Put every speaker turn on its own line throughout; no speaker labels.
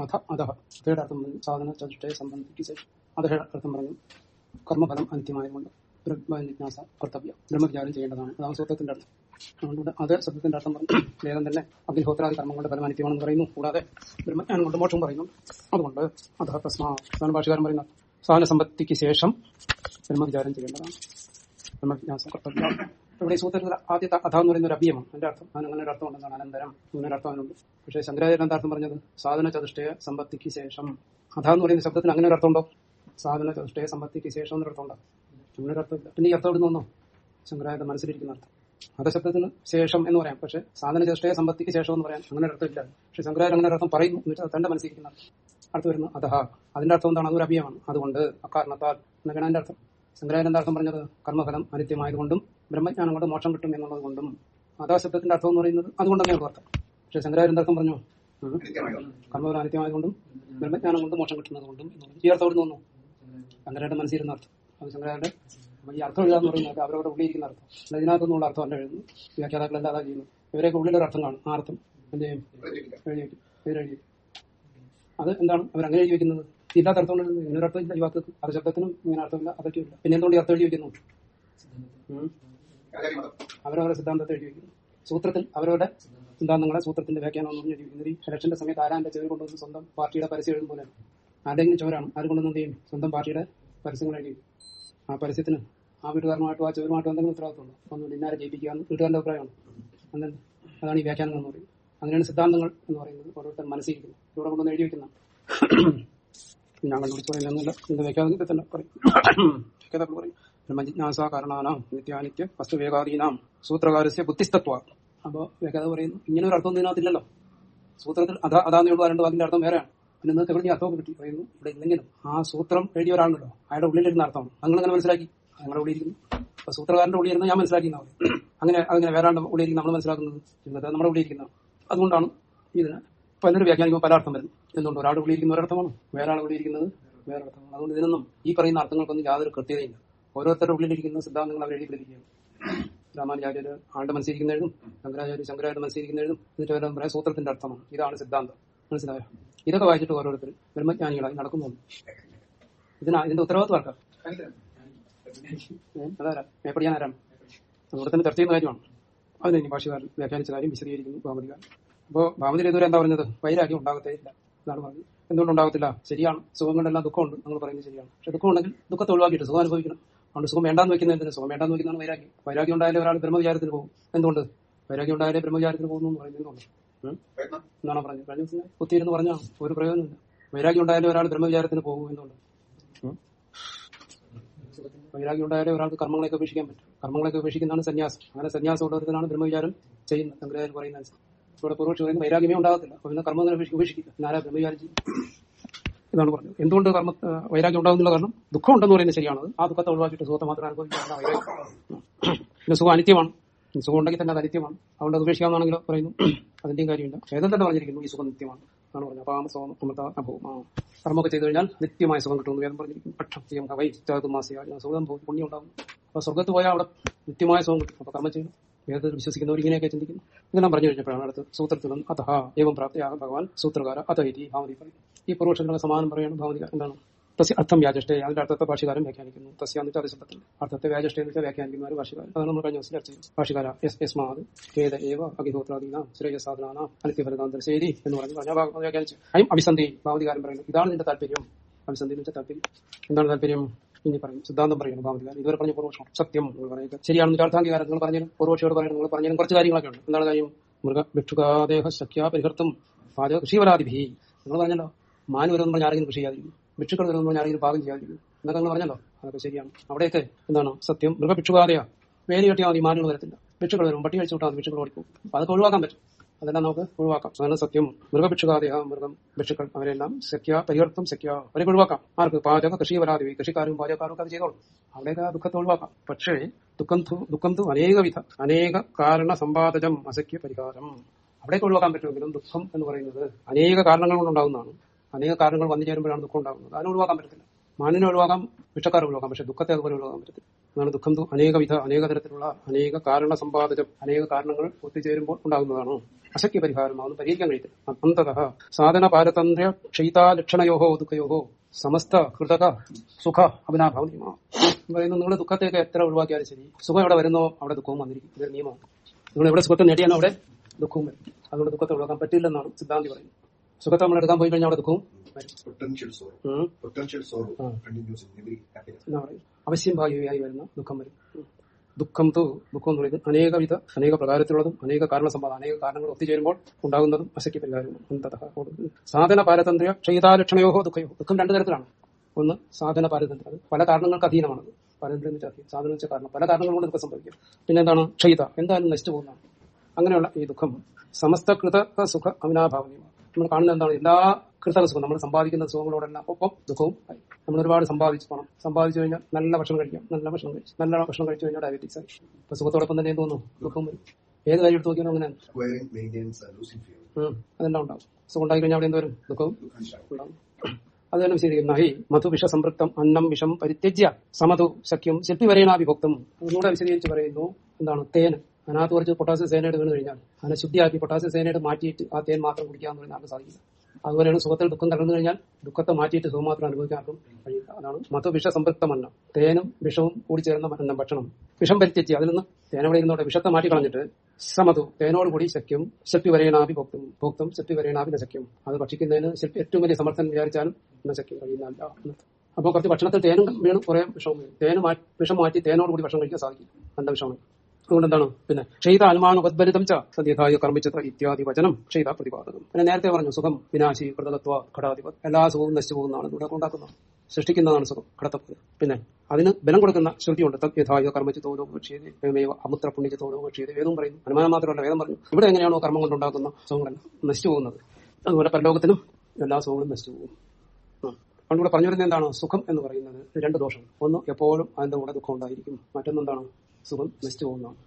അധ അധ അധയുടെ അർത്ഥം പറഞ്ഞു സാധന ചതുഷ്ടയെ സംബന്ധിച്ച് അധയുടെ അർത്ഥം പറഞ്ഞു. കർമ്മഫലം അനിത്യമായതുകൊണ്ട് ബ്രഹ്മജിജ്ഞാസ കർത്തവ്യം. ബ്രഹ്മവിചാരം ചെയ്യേണ്ടതാണ്. അതാണ് സൂത്രത്തിന്റെ അർത്ഥം. അതുകൊണ്ട് അത് ശബ്ദത്തിന്റെ അർത്ഥം പറഞ്ഞു. വേദം തന്നെ അഗ്നിഹോത്രാദി കൊണ്ട് ഫലം അനിത്യമാണെന്ന് പറയുന്നു. കൂടാതെ ബ്രഹ്മജ്ഞാനം കൊണ്ട് മോക്ഷം പറയുന്നു. അതുകൊണ്ട് പ്രശ്ന സാധാരണ ഭാഷകാരൻ പറയുന്ന സാധന സമ്പത്തിക്ക് ശേഷം ബ്രഹ്മവിചാരം ചെയ്യേണ്ടതാണ്. ബ്രഹ്മജിജ്ഞാസ കർത്തവ്യം. ഇവിടെ ഈ സൂത്രത്തിൽ ആദ്യത്തെ അധ എന്ന് പറയുന്ന ഒരു അഭിയമാണ് എന്റെ അർത്ഥം അതിന് അങ്ങനെ ഒരു അർത്ഥം ഉണ്ടെന്നാണ് അനന്തരം അങ്ങനെ അർത്ഥം അതിനുണ്ട്. പക്ഷേ ശങ്കരാചാര്യ എന്താ അർത്ഥം പറഞ്ഞത്? സാധന ചതുഷ്ടയ സമ്പത്തിക്ക് ശേഷം. അധ എന്ന് പറയുന്ന ശബ്ദത്തിന് അങ്ങനെ ഒരു അർത്ഥമുണ്ടോ സാധന ചതുഷ്ടയ സമ്പത്തിക്ക് ശേഷം എന്നൊരു അർത്ഥമുണ്ടോ അങ്ങനെ ഒരു അർത്ഥമില്ല. പിന്നെ ഈ അർത്ഥം ഇവിടെ നിന്നോ ശങ്കരാചാര്യ മനസ്സിലിരിക്കുന്ന അർത്ഥം. അധശബ്ദത്തിന് ശേഷം എന്ന് പറയാം. പക്ഷെ സാധന ചതുഷ്ടയ സമ്പത്തിക്ക് ശേഷം എന്ന് പറയാൻ അങ്ങനെ അർത്ഥമില്ല പക്ഷെ ശങ്കരാചാര്യ അങ്ങനെ അർത്ഥം പറയുന്നു എന്ന് വെച്ചാൽ തന്റെ മനസ്സിലിരിക്കുന്ന അർത്ഥം. വരുന്ന അധഹ. അതിന്റെ അർത്ഥം എന്താണ്? അതൊരു അഭിയമാണ് അതുകൊണ്ട് അക്കാരണത്താൽ എന്നൊക്കെയാണ് അതിന്റെ അർത്ഥം? ശങ്കരാചാര്യ എന്താർത്ഥം പറഞ്ഞത്? കർമ്മഫലം അനിത്യമായതുകൊണ്ടും ബ്രഹ്മജ്ഞാനം കൊണ്ട് മോക്ഷം കിട്ടും എന്നുള്ളത് കൊണ്ടും അധാശബ്ദത്തിന്റെ അർത്ഥം എന്ന് പറയുന്നത് അതുകൊണ്ട് തന്നെ അർത്ഥം പക്ഷെ ശങ്കരാചാര്യ എന്താർത്ഥം പറഞ്ഞു. കർമ്മഫലം അനിത്യമായതുകൊണ്ടും ബ്രഹ്മജ്ഞാനം കൊണ്ട് മോക്ഷം കിട്ടുന്നത് കൊണ്ടും. ഈ അർത്ഥം അവിടെ തോന്നുന്നു ശങ്കരാചാര്യ മനസ്സിരുന്ന അർത്ഥം. അത് ശങ്കരാചാര്യ ഈ അർത്ഥം എഴുതാന്ന് പറയുന്നത് അവരവിടെ ഉള്ളിയിരിക്കുന്ന അർത്ഥം. അല്ല ഇതിനകത്തൊന്നുള്ള അർത്ഥം അല്ല എഴുതുന്നു വ്യാഖ്യാതാക്കളെല്ലാം അതാ ചെയ്യുന്നു ഇവരൊക്കെ ഉള്ളിലൊരു അർത്ഥം കാണും. ആ അർത്ഥം എന്ത് ചെയ്യും? എഴുതി അത് എന്താണ്? അവരങ്ങനെ അങ്ങനെ എഴുതി വെക്കുന്നത്? ഇല്ലാത്ത അർത്ഥം ഇങ്ങനെ ഇങ്ങനൊരു അർത്ഥം ഇല്ല ഈ വാക്ക് അത് ശബ്ദത്തിനും ഇങ്ങനെ അർത്ഥമില്ല അതൊക്കെ ഇല്ല പിന്നെ എന്തുകൊണ്ട് അർത്ഥം എഴുതി വെക്കുന്നു. അവരവരുടെ സിദ്ധാന്തത്തെ എഴുതി വെക്കുന്നു. സൂത്രത്തിൽ അവരവരുടെ സിദ്ധാന്തങ്ങളെ സൂത്രത്തിന്റെ വ്യാഖ്യാനം ഒന്നും എഴുതി വെക്കുന്നത് ഇലക്ഷന്റെ സമയത്ത് ആരാന്റെ ചെവി കൊണ്ടുവന്ന് സ്വന്തം പാർട്ടിയുടെ പരസ്യം എഴുതും പോലെ? ആരുടെങ്കിലും ചോരാണ്. ആര് കൊണ്ടുവന്ന് എന്ത് സ്വന്തം പാർട്ടിയുടെ പരസ്യങ്ങൾ എഴുതി ആ പരസ്യത്തിന് ആ വീട്ടുകാരനുമായിട്ടും ആ ചെവരുമായിട്ടും എന്തെങ്കിലും ഉത്തരവാദിത്തമുണ്ടോ ഒന്നും ഇന്നാരെ ജയിപ്പിക്കുക എന്ന് വീട്ടുകാരുടെ അഭിപ്രായമാണ്. അങ്ങനെ അതാണ് ഈ വ്യാഖ്യാനങ്ങൾ എന്ന് പറയുന്നത്. അങ്ങനെയാണ് സിദ്ധാന്തങ്ങൾ എന്ന് പറയുന്നത്. ഓരോരുത്തർ മനസ്സിരിക്കുന്നത് ഇവിടെ കൊണ്ടുവന്ന് എഴുതി വെക്കുന്ന ഞാൻ കണ്ടുപിടിച്ച് പറയുന്നില്ല വ്യാഖ്യാനത്തിൽ തന്നെ പറയും പറയും ബ്രഹ്മജിജ്ഞാസ കാരണാനാം നിത്യാനിത്യ വസ്തുവേകാദീനാം സൂത്രകാരസ്യ ബുദ്ധിസ്തത്വ. അപ്പോൾ വ്യാഖ്യാത പറയുന്നു ഇങ്ങനെ ഒരു അർത്ഥം ഇതിനകത്തില്ലല്ലോ. സൂത്രത്തിൽ അതാ അതാന്ന് രണ്ട് വാക്കിന്റെ അർത്ഥം വേറെയാണ്. പിന്നെ നിങ്ങൾക്ക് എവിടെ അർത്ഥം കിട്ടി? പറയുന്നു ഇവിടെ ഇല്ലെങ്കിലും ആ സൂത്രം എഴുതിയ ഒരാളുണ്ടല്ലോ അയാളുടെ ഉള്ളിലിരുന്ന അർത്ഥമാണ് നിങ്ങൾ അങ്ങനെ മനസ്സിലാക്കി? ഞങ്ങളുടെ ഉള്ളിലിരിക്കുന്നു അപ്പൊ സൂത്രകാരന്റെ ഉള്ളിലിരുന്ന് ഞാൻ മനസ്സിലാക്കി അങ്ങനെ അങ്ങനെ വേറെ ഉള്ളിയിരിക്കുന്നു ഉള്ളിലിരിക്കുന്ന നമ്മൾ മനസ്സിലാക്കുന്നത്. ഇന്നത്തെ നമ്മുടെ ഉള്ളിലിരിക്കുന്നത് അതുകൊണ്ടാണ് ഇതിന് പലരും വ്യാഖ്യാനിക്കുമ്പോൾ പല അർത്ഥം വരുന്നു. എന്തുകൊണ്ട്? ഒരാൾ കൂടി ഇരിക്കുന്ന ഒരർത്ഥമാണ് വേറെ ആളുടെ ഇരിക്കുന്നത് വേറെ അർത്ഥമാണ്. അതുകൊണ്ട് ഇതിനൊന്നും ഈ പറയുന്ന അർത്ഥങ്ങൾക്കൊന്നും യാതൊരു കൃത്യതയില്ല. ഓരോരുത്തരുടെ ഉള്ളിലിരിക്കുന്ന സിദ്ധാന്തങ്ങൾ അവർ എഴുതി പിടിക്കുകയാണ് രാമാനുചാര്യര് ആളുടെ മനസ്സിരിക്കുന്ന എഴുതും ശങ്കരാചാര്യ ശങ്കരാചാര്യ മനസ്സിരിക്കുന്ന എഴുതും എന്നിട്ട് അവരെ പറയാൻ സൂത്രത്തിന്റെ അർത്ഥമാണ്. ഇതാണ് സിദ്ധാന്തം. മനസ്സിലായോ? ഇതൊക്കെ വായിച്ചിട്ട് ഓരോരുത്തർ ബ്രഹ്മജ്ഞാനികളായി നടക്കുന്നു. ഇതിനാ ഇതിന്റെ ഉത്തരവാദിത്വം ആർക്കാ? അതാരാ? മേപ്പടിയാൻ ആരാണ്? അതുകൊണ്ട് തന്നെ ചർച്ച ചെയ്യുന്ന കാര്യമാണ്. അതിന് ഭാഷകാരൻ വ്യാഖ്യാനിച്ച കാര്യം വിശദീകരിക്കുന്നു. അപ്പോ ഭാവതി ഇതുവരെ എന്താ പറഞ്ഞത്? വൈരാഗ്യം ഉണ്ടാകത്തേ ഇല്ല. എന്നാണ് പറഞ്ഞത് എന്തുകൊണ്ട് ഉണ്ടാകത്തില്ല? ശരിയാണ്. സുഖം കൊണ്ടെല്ലാം ദുഃഖമുണ്ട്. നമ്മൾ പറയുന്നത് ശരിയാണ്. പക്ഷെ ദുഃഖം ഉണ്ടെങ്കിൽ ദുഃഖത്തെ ഒഴിവാക്കിയിട്ട് സുഖം അനുഭവിക്കണം. അതുകൊണ്ട് സുഖം വേണ്ടാന്ന് വെക്കുന്ന എന്തിനാ? സുഖം വേണ്ടാന്ന് വെക്കുന്നതാണ് വൈരാഗ്യം. വൈരാഗ്യം ഉണ്ടായാലേ ഒരാൾ ബ്രഹ്മവിചാരത്തിന് പോകും. എന്തുകൊണ്ട്? വൈരാഗ്യം ഉണ്ടായാലേ ബ്രഹ്മവിചാരത്തിന് പോകുന്നു എന്ന് പറയുന്നത് എന്തുകൊണ്ട്? എന്നാണ് പറഞ്ഞത്? കഴിഞ്ഞ ദിവസം കുത്തിയിരുന്ന് പറഞ്ഞാണ് ഒരു പ്രയോജനമില്ല വൈരാഗ്യം ഉണ്ടായാലേ ഒരാൾ ബ്രഹ്മവിചാരത്തിന് പോകും എന്തുകൊണ്ട്? വൈരാഗ്യം ഉണ്ടായാലേ ഒരാൾക്ക് കർമ്മങ്ങളെയൊക്കെ ഉപേക്ഷിക്കാൻ പറ്റും. കർമ്മങ്ങളെയൊക്കെ ഉപേക്ഷിക്കുന്നതാണ് സന്യാസം. അങ്ങനെ സന്യാസം ഉള്ളവർക്കാണ് ബ്രഹ്മവിചാരം ചെയ്യുന്നത്. പറയുന്നത് പറയുന്ന ഇവിടെ പൂർവക്ഷ പറയുന്നത് വൈരാഗ്യമേ ഉണ്ടാകത്തില്ല. അപ്പൊ പിന്നെ കർമ്മം ഉപേക്ഷി- ഉപേക്ഷിക്കില്ല. പിന്നെ ആരാ ബ്രഹ്മവിചാരം ചെയ്യും പറഞ്ഞത്. എന്തുകൊണ്ട് കർമ്മ വൈരാഗ്യം ഉണ്ടാകുന്നില്ല കാരണം ദുഃഖം ഉണ്ടെന്ന് പറയുന്നത് ശരിയാണ്. ആ ദുഃഖത്തെ ഒഴിവാക്കിയിട്ട് സുഖത്തെ മാത്രം അനുഭവിക്കാനുള്ള വൈരാഗ്യം. സുഖം അനിത്യമാണ്. സുഖം ഉണ്ടെങ്കിൽ തന്നെ അത് അനിത്യമാണ്. അതുകൊണ്ട് അത് ഉപേക്ഷിക്കാമെന്നാണെങ്കിലോ പറയുന്നു. അതിന്റെയും കാര്യമില്ല. വേദം തന്നെ പറഞ്ഞിരിക്കുന്നു ഈ സുഖം നിത്യമാണ് ആണ് പറഞ്ഞത്. അപ്പൊ ആ സുഖം അമൃത അനുഭവം ആ കർമ്മമൊക്കെ ചെയ്തു കഴിഞ്ഞാൽ നിത്യമായ സുഖം കിട്ടുമെന്ന് വേദം പറഞ്ഞു പക്ഷം ഹവൈ ചാതുമാസിയ സുഖം പുണ്യം ഉണ്ടാകും അപ്പൊ സ്വർഗത്ത് പോയാൽ അവിടെ നിത്യമായ സുഖം കിട്ടും. അപ്പൊ കർമ്മം ചെയ്യണം വേദത്തിൽ വിശ്വസിക്കുന്നവർ ഇങ്ങനെയൊക്കെ ചിന്തിക്കുന്നു? ഇതെല്ലാം പറഞ്ഞു കഴിഞ്ഞപ്പോഴാണ് അടുത്ത് സൂത്രത്തിൽ നിന്ന് അതഹ ഏവം പ്രാപ്തിയാകും ഭഗവാൻ സൂത്രകാര അഥ ഇതി ഭാവതി പറയും. ഈ പൂർവക്ഷങ്ങളുടെ സമാനം പറയാണ് ഭാവതി എന്താണ്? തസ്യ അർത്ഥം വ്യാജഷ്ടെ അതിന്റെ അർത്ഥത്തെ ഭാഷകാരൻ വ്യാഖ്യാനിക്കുന്നു. തസ്യ എന്നിട്ട് അതിശബ്ദത്തിൽ അർത്ഥത്തെ വ്യാജഷ്ടേ എന്നിട്ട് വ്യാഖ്യാനിക്കുന്ന വ്യാഖ്യാനിക്കുന്നവർ ഭാഷകാരൻ അതാണ് നമ്മൾ കഴിഞ്ഞ ദിവസം ചർച്ച ചെയ്തു ഭാഷകാര എസ് യസ്മാത് ഏത ഏവ അഗ്നിഹോത്രാദീനാം ശ്രേയസാധനാന അനിത്യഫലതാന്തര ശരി എന്ന് പറഞ്ഞു പറഞ്ഞ ഭാഗം വ്യാഖ്യാനിച്ചു. അയം അഭിസന്ധി ഭാവതികാരൻ പറയുന്നു ഇതാണ് നിന്റെ താല്പര്യം. അഭിസന്ധി വെച്ചാൽ താല്പര്യം. എന്താണ് താല്പര്യം? ഇനി പറയും സിദ്ധാന്തം പറയുന്നു ഭാവതികാരൻ ഇതുവരെ പറഞ്ഞ പൂർവക്ഷം സത്യം എന്ന് പറയുക ശരിയാണെന്ന് അർത്ഥാംഗീകാരം നിങ്ങൾ പറഞ്ഞു പൂർവക്ഷിയോട് പറയുന്നത് നിങ്ങൾ പറഞ്ഞു കുറച്ച് കാര്യങ്ങളൊക്കെ ഉണ്ട്. എന്താണ് കാര്യം? മൃഗ ഭിക്ഷുകാദേഹ സഖ്യാ പരിഹർത്തും പാചക കൃഷിവരാതിഭി നിങ്ങൾ പറഞ്ഞല്ലോ മാന് വരുമെന്ന് പറഞ്ഞാൽ ആരെങ്കിലും കൃഷി ചെയ്യാതിരിക്കും. ഭിക്ഷുക്കൾ വരുമെന്ന് പറഞ്ഞാൽ ആരെങ്കിലും പാകം ചെയ്യാതിരിക്കും. എന്നൊക്കെ നിങ്ങൾ പറഞ്ഞല്ലോ. അതൊക്കെ ശരിയാണ്. അവിടെയൊക്കെ എന്താണ്? സത്യം മൃഗ മൃഗഭിക്ഷുകാതെയാ വേലി കെട്ടിയാൽ മതി മാനുകൾ വരത്തില്ല. ഭിക്ഷുക്കൾ വരും പട്ടി കഴിച്ചു വിട്ടാൽ ഭിക്ഷുക്കൾ ഓടിക്കും അതൊക്കെ ഒഴിവാക്കാൻ പറ്റും. അതെല്ലാം നമുക്ക് ഒഴിവാക്കാം. അതാണ് സത്യം മൃഗഭിക്ഷുകാതെയ മൃഗം ഭിക്ഷുക്കൾ അവരെല്ലാം സഖ്യ പരിവർത്തം സഖ്യ അവരെ ഒഴിവാക്കാം. ആർക്ക്? പാചക കൃഷി വരാതെ കൃഷിക്കാരും പാചകക്കാരും ഒക്കെ അത് ചെയ്തോളും. അവിടെയൊക്കെ ആ ദുഃഖത്തെ ഒഴിവാക്കാം. പക്ഷേ ദുഃഖം ദുഃഖം തു അനേകവിധ അനേക കാരണ സമ്പാദജം അസഖ്യ പരിഹാരം അവിടേക്ക് ഒഴിവാക്കാൻ പറ്റുമെങ്കിലും ദുഃഖം എന്ന് പറയുന്നത് അനേക കാരണങ്ങൾ കൊണ്ടുണ്ടാകുന്നതാണ്. അനേക കാരണങ്ങൾ വന്നു ചേരുമ്പോഴാണ് ദുഃഖം ഉണ്ടാകുന്നത്. അതിനെ ഒഴിവാക്കാൻ പറ്റത്തില്ല. മാനിനെ ഒഴിവാക്കാം ഭിക്ഷക്കാരെ ഒഴിവാക്കാം. പക്ഷെ ദുഃഖത്തെ അതുപോലെ ഒഴിവാക്കാൻ പറ്റത്തില്ല. അതാണ് ദുഃഖം. അനേകവിധ അനേക തരത്തിലുള്ള അനേക കാരണ സമ്പാദനം അനേക കാരണങ്ങൾ ഒത്തുചേരുമ്പോൾ ഉണ്ടാകുന്നതാണ്. അശക്യ പരിഹാരമാകുന്നു പരിഹരിക്കാൻ കഴിയത്തില്ല. അന്തത സാധന പാരതന്ത്ര ക്ഷയിതാലക്ഷണയോഹോ ദുഃഖയോഹോ സമസ്ത കൃതക സുഖ അഭിനാഭാവ പറയുന്നു നിങ്ങൾ ദുഃഖത്തെയൊക്കെ എത്ര ഒഴിവാക്കിയാലും ശരി സുഖം എവിടെ വരുന്നോ അവിടെ ദുഃഖവും വന്നിരിക്കും. ഇതൊരു നിയമമാണ്. നിങ്ങൾ എവിടെ സുഖത്തെ നേടിയാണോ അവിടെ ദുഃഖവും വരും. അതുകൊണ്ട് ദുഃഖത്തെ ഒഴിവാക്കാൻ പറ്റില്ലെന്നാണ് സിദ്ധാന്തി പറയുന്നത്. സുഖത്തെ? നമ്മൾ എടുക്കാൻ പോയി കഴിഞ്ഞാൽ അവിടെ എടുക്കും അവശ്യം ഭാഗ്യമായി വരുന്ന ദുഃഖം വരും. ദുഃഖം തോ ദുഃഖം എന്ന് പറയുന്നത് അനേകവിധ അനേക പ്രകാരത്തിലുള്ളതും അനേക കാരണസമ്പാദം അനേക കാരണങ്ങൾ ഒത്തുചേരുമ്പോൾ ഉണ്ടാകുന്നതും അശക്തി പരിഹാരവും കൊടുക്കുന്നു. സാധന പാരതന്ത്ര്യ ക്ഷയിതാലക്ഷണയോ ദുഃഖയോ? ദുഃഖം രണ്ടു തരത്തിലാണ്. ഒന്ന് സാധന പാരതന്ത്ര. പല കാരണങ്ങൾക്ക് അധീനമാണ്. പാരതന്ത്രം സാധനം വെച്ച കാരണം. പല കാരണങ്ങൾ കൊണ്ട് ദുഃഖം സംഭവിക്കും. പിന്നെ എന്താണ്? ക്ഷയിത. എന്തായാലും നശിച്ചു പോകുന്നതാണ് അങ്ങനെയുള്ള ഈ ദുഃഖം. സമസ്തകൃത സുഖ അവിനാഭാവനീയമാണ് നമ്മൾ കാണുന്ന എന്താണ്? എല്ലാ കൃതക സുഖം നമ്മൾ സമ്പാദിക്കുന്ന സുഖങ്ങളോടെല്ലാം ഒപ്പം ദുഃഖവും ആയി. നമ്മൾ ഒരുപാട് സമ്പാദിച്ചു പോകണം സമ്പാദിച്ചു കഴിഞ്ഞാൽ നല്ല ഭക്ഷണം കഴിക്കാം. നല്ല ഭക്ഷണം കഴിച്ചു നല്ല ഭക്ഷണം കഴിച്ചു കഴിഞ്ഞാൽ ഡയബറ്റീസ് ആയി. ഇപ്പൊ സുഖത്തോടൊപ്പം തന്നെ എന്ത് തോന്നുന്നു? ദുഃഖം വരും. ഏത് കാര്യം എടുത്ത് നോക്കിയാലും അങ്ങനെയാണ്. ഉം. അതെല്ലാം ഉണ്ടാവും. സുഖം ഉണ്ടായി കഴിഞ്ഞാൽ അവിടെ എന്ത് വരും? ദുഃഖവും ഉണ്ടാവും. അത് തന്നെ വിശദീകരിക്കുന്ന ഹി മധു വിഷസംപൃക്തം അന്നം വിഷം പരിത്യജ്യ സമതു ശക്യം ശില്പി വരേണ വിഭക്തം ഒന്നുകൂടെ വിശദീകരിച്ച് പറയുന്നു എന്താണ്? തേൻ അതിനകത്ത് കുറച്ച് പൊട്ടാസ്യം സേനയുടെ വീണ് കഴിഞ്ഞാൽ അതിനെ ശുദ്ധിയാക്കി പൊട്ടാസ്യം സേനയുടെ മാറ്റിയിട്ട് ആ തേൻ മാത്രം കുടിക്കാൻ പറയുന്ന ആർക്കും സാധിക്കില്ല. അതുപോലെയാണ് സുഖത്തിൽ ദുഃഖം കലർന്നു കഴിഞ്ഞാൽ ദുഃഖത്തെ മാറ്റിയിട്ട് സുഖം മാത്രം അനുഭവിക്കാൻ കഴിയില്ല. അതാണ് മത അന്നം തേനും വിഷവും കൂടി ചേർന്ന അന്നം ഭക്ഷണം. വിഷം പരിത്യച്ച് അതിൽ നിന്ന് തേനവിടെ ഇരുന്നോടെ വിഷത്തെ മാറ്റി കളഞ്ഞിട്ട് സമതു. തേനോട് കൂടി ശക്യം. ശക്തി വരേണാഭി ഭോക്തും ഭോക്തും ശക്തി വരേണാഭി നശക്യം അത് ഭക്ഷിക്കുന്നതിന് ശില്പി ഏറ്റവും വലിയ സമർത്ഥൻ വിചാരിച്ചാലും നശക്യം കഴിയുന്നില്ല അപ്പോൾ കുറച്ച് ഭക്ഷണത്തിൽ തേനും വീണും കുറെ വിഷവും തേനും വിഷം മാറ്റി തേനോട് കൂടി ഭക്ഷണം കഴിക്കാൻ സാധിക്കും നല്ല വിഷമാണ് അതുകൊണ്ട് എന്താണ് പിന്നെ ക്ഷയിത അനുമാനം ഉപദ്ബലിതം ച സദ്യഥായ കർമ്മിച്ചത് ഇത്യാദി വചനം ക്ഷയിത പ്രതിപാദനം പിന്നെ നേരത്തെ പറഞ്ഞു സുഖം വിനാശി കൃതകത്വ ഘടാധിപത് എല്ലാ സുഖവും നശിച്ചു പോകുന്നതാണ് ഇവിടെ ഉണ്ടാക്കുന്നത് സൃഷ്ടിക്കുന്നതാണ് സുഖം ഘടത്തപ്പ് പിന്നെ അതിന് ബലം കൊടുക്കുന്ന ശ്രുതിയുണ്ട്. തദ്യഥായ കർമ്മചിത്തോലോ ഭക്ഷ്യത ഏമേവ അമുത്ര പുണ്യചിത്തോലോ പക്ഷേ വേദം പറയുന്നു. അനുമാനം മാത്രമല്ല വേദം പറഞ്ഞു. ഇവിടെ എങ്ങനെയാണോ കർമ്മം കൊണ്ടുണ്ടാക്കുന്ന സുഖങ്ങളെല്ലാം നശിച്ചു പോകുന്നത് അതുപോലെ പരലോകത്തിനും എല്ലാ സുഖങ്ങളും നശിച്ചു പോകും. അതുകൊണ്ട് ഇവിടെ പറഞ്ഞു വരുന്നത് എന്താണ്? സുഖം എന്ന് പറയുന്നത്. രണ്ട് ദോഷം ഒന്ന് എപ്പോഴും അതിന്റെ കൂടെ ദുഃഖം ഉണ്ടായിരിക്കും. മറ്റൊന്നെന്താണ്? സുഖം നശിച്ചു പോകുന്നതാണ്.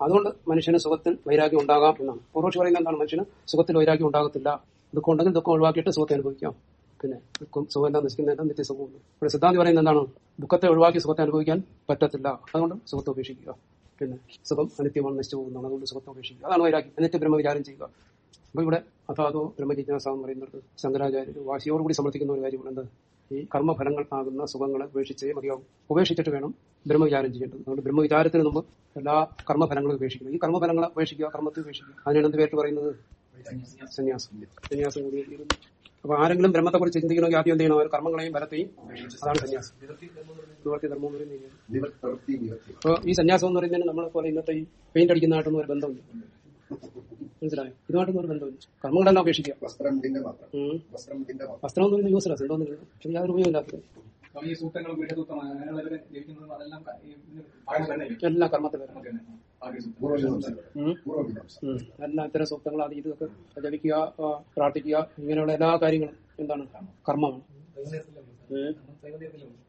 അതുകൊണ്ട് മനുഷ്യന് സുഖത്തിൽ വൈരാഗ്യം ഉണ്ടാകാം എന്നാണ്. പൂർവക്ഷി പറയുന്നത് എന്താണ് മനുഷ്യന്? സുഖത്തിൽ വൈരാഗ്യം ഉണ്ടാകത്തില്ല. ദുഃഖം ഉണ്ടെങ്കിൽ ദുഃഖം ഒഴിവാക്കിയിട്ട് സുഖത്തെ അനുഭവിക്കാം. പിന്നെ ദുഃഖം സുഖം എന്താ നശിക്കുന്നതെല്ലാം നിത്യസുഖമുണ്ട് ഇവിടെ സിദ്ധാന്തി പറയുന്നത് എന്താണ്? ദുഃഖത്തെ ഒഴിവാക്കി സുഖത്തെ അനുഭവിക്കാൻ പറ്റത്തില്ല. അതുകൊണ്ട് സുഖത്തെ ഉപേക്ഷിക്കുക. പിന്നെ സുഖം അനിത്യമാണ് നശിച്ചു പോകുന്നതാണ്. അതുകൊണ്ട് സുഖത്തെ ഉപേക്ഷിക്കുക. അതാണ് വൈരാഗ്യം. എന്നിട്ട് ബ്രഹ്മവിചാരം ചെയ്യുക. അപ്പൊ ഇവിടെ അഥാതോ ബ്രഹ്മജിജ്ഞാസ എന്ന് പറയുന്നത് ശങ്കരാചാര്യർ വാശിയോടുകൂടി സമർത്ഥിക്കുന്ന ഒരു കാര്യമാണ് എന്ത്? ഈ കർമ്മഫലങ്ങൾക്കാകുന്ന സുഖങ്ങളെ ഉപേക്ഷിച്ചേ മതിയാവും. ഉപേക്ഷിച്ചിട്ട് വേണം ബ്രഹ്മവിചാരം ചെയ്യേണ്ടത്. അതുകൊണ്ട് ബ്രഹ്മവിചാരത്തിന് മുമ്പ് എല്ലാ കർമ്മഫലങ്ങളും ഉപേക്ഷിക്കണം. ഈ കർമ്മഫലങ്ങളെ ഉപേക്ഷിക്കുക കർമ്മത്തെ ഉപേക്ഷിക്കുക. അതിനാണ് എന്ത് പേര് പറയുന്നത്? സന്യാസം. സന്യാസം കൂടി അപ്പൊ ആരെങ്കിലും ബ്രഹ്മത്തെ കുറിച്ച് ചിന്തിക്കണമെങ്കിൽ ആദ്യം എന്ത് ചെയ്യണം? അവർ കർമ്മങ്ങളെയും ഫലത്തെയും അതാണ് സന്യാസം. നിവർത്തി ധർമ്മം എന്ന് പറയുന്നത് ഇതാണ്.
നിവർത്തി നിവർത്തി.
അപ്പൊ ഈ സന്യാസം എന്ന് പറയുന്നതിന് നമ്മളെ പോലെ ഇന്നത്തെ ഈ പെയിന്റ് അടിക്കുന്നതായിട്ടൊന്നും ഒരു ബന്ധമില്ല. മനസ്സിലായോ? ഇതുമായിട്ടൊന്നും ഒരു ബന്ധമില്ല കർമ്മങ്ങളെല്ലാം അപേക്ഷിക്കുക.
വസ്ത്രം. വസ്ത്രം
എന്ന് പറയുന്നത് യൂസ്ലെസ് എന്തോന്നില്ല പക്ഷെ യാതൊരു ഉപയോഗമില്ലാത്തത്
എല്ലാ കർമ്മത്തിലും
എല്ലാ കർമ്മത്തിൽ ഇത്തരം സൂക്തങ്ങൾ അത് ഇതൊക്കെ ജപിക്കുക പ്രാർത്ഥിക്കുക ഇങ്ങനെയുള്ള എല്ലാ കാര്യങ്ങളും എന്താണ്? കർമ്മമാണ്.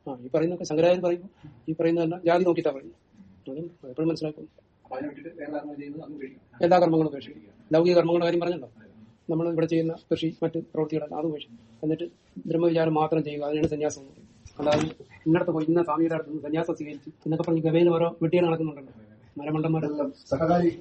ആ ഈ പറയുന്നൊക്കെ ശങ്കരാചാര്യ പറയുമ്പോൾ ഈ പറയുന്നതെല്ലാം ജാതി നോക്കിയിട്ടാ പറയുന്നത്. അതും എപ്പോഴും മനസ്സിലാക്കും. എല്ലാ കർമ്മങ്ങളും ഉപേക്ഷിക്കുക ലൗകിക കർമ്മങ്ങളുടെ കാര്യം പറഞ്ഞല്ലോ. നമ്മൾ ഇവിടെ ചെയ്യുന്ന കൃഷി മറ്റ് പ്രവൃത്തികളെല്ലാം അത് ഉപേക്ഷിക്കും എന്നിട്ട് ബ്രഹ്മവിചാരം മാത്രം ചെയ്യുക. അതിനാണ് സന്യാസം. അല്ലാതെ ഇന്നടത്ത് പോയി ഇന്ന സ്വാമിയുടെ അടുത്ത് നിന്ന് സന്യാസം സ്വീകരിച്ച് എന്നൊക്കെ പറഞ്ഞ് ഗവേന്ന് ഓരോ വെട്ടികൾ നടക്കുന്നുണ്ടല്ലോ. മരമണ്ടന്മാരെല്ലാം
സഹകാരി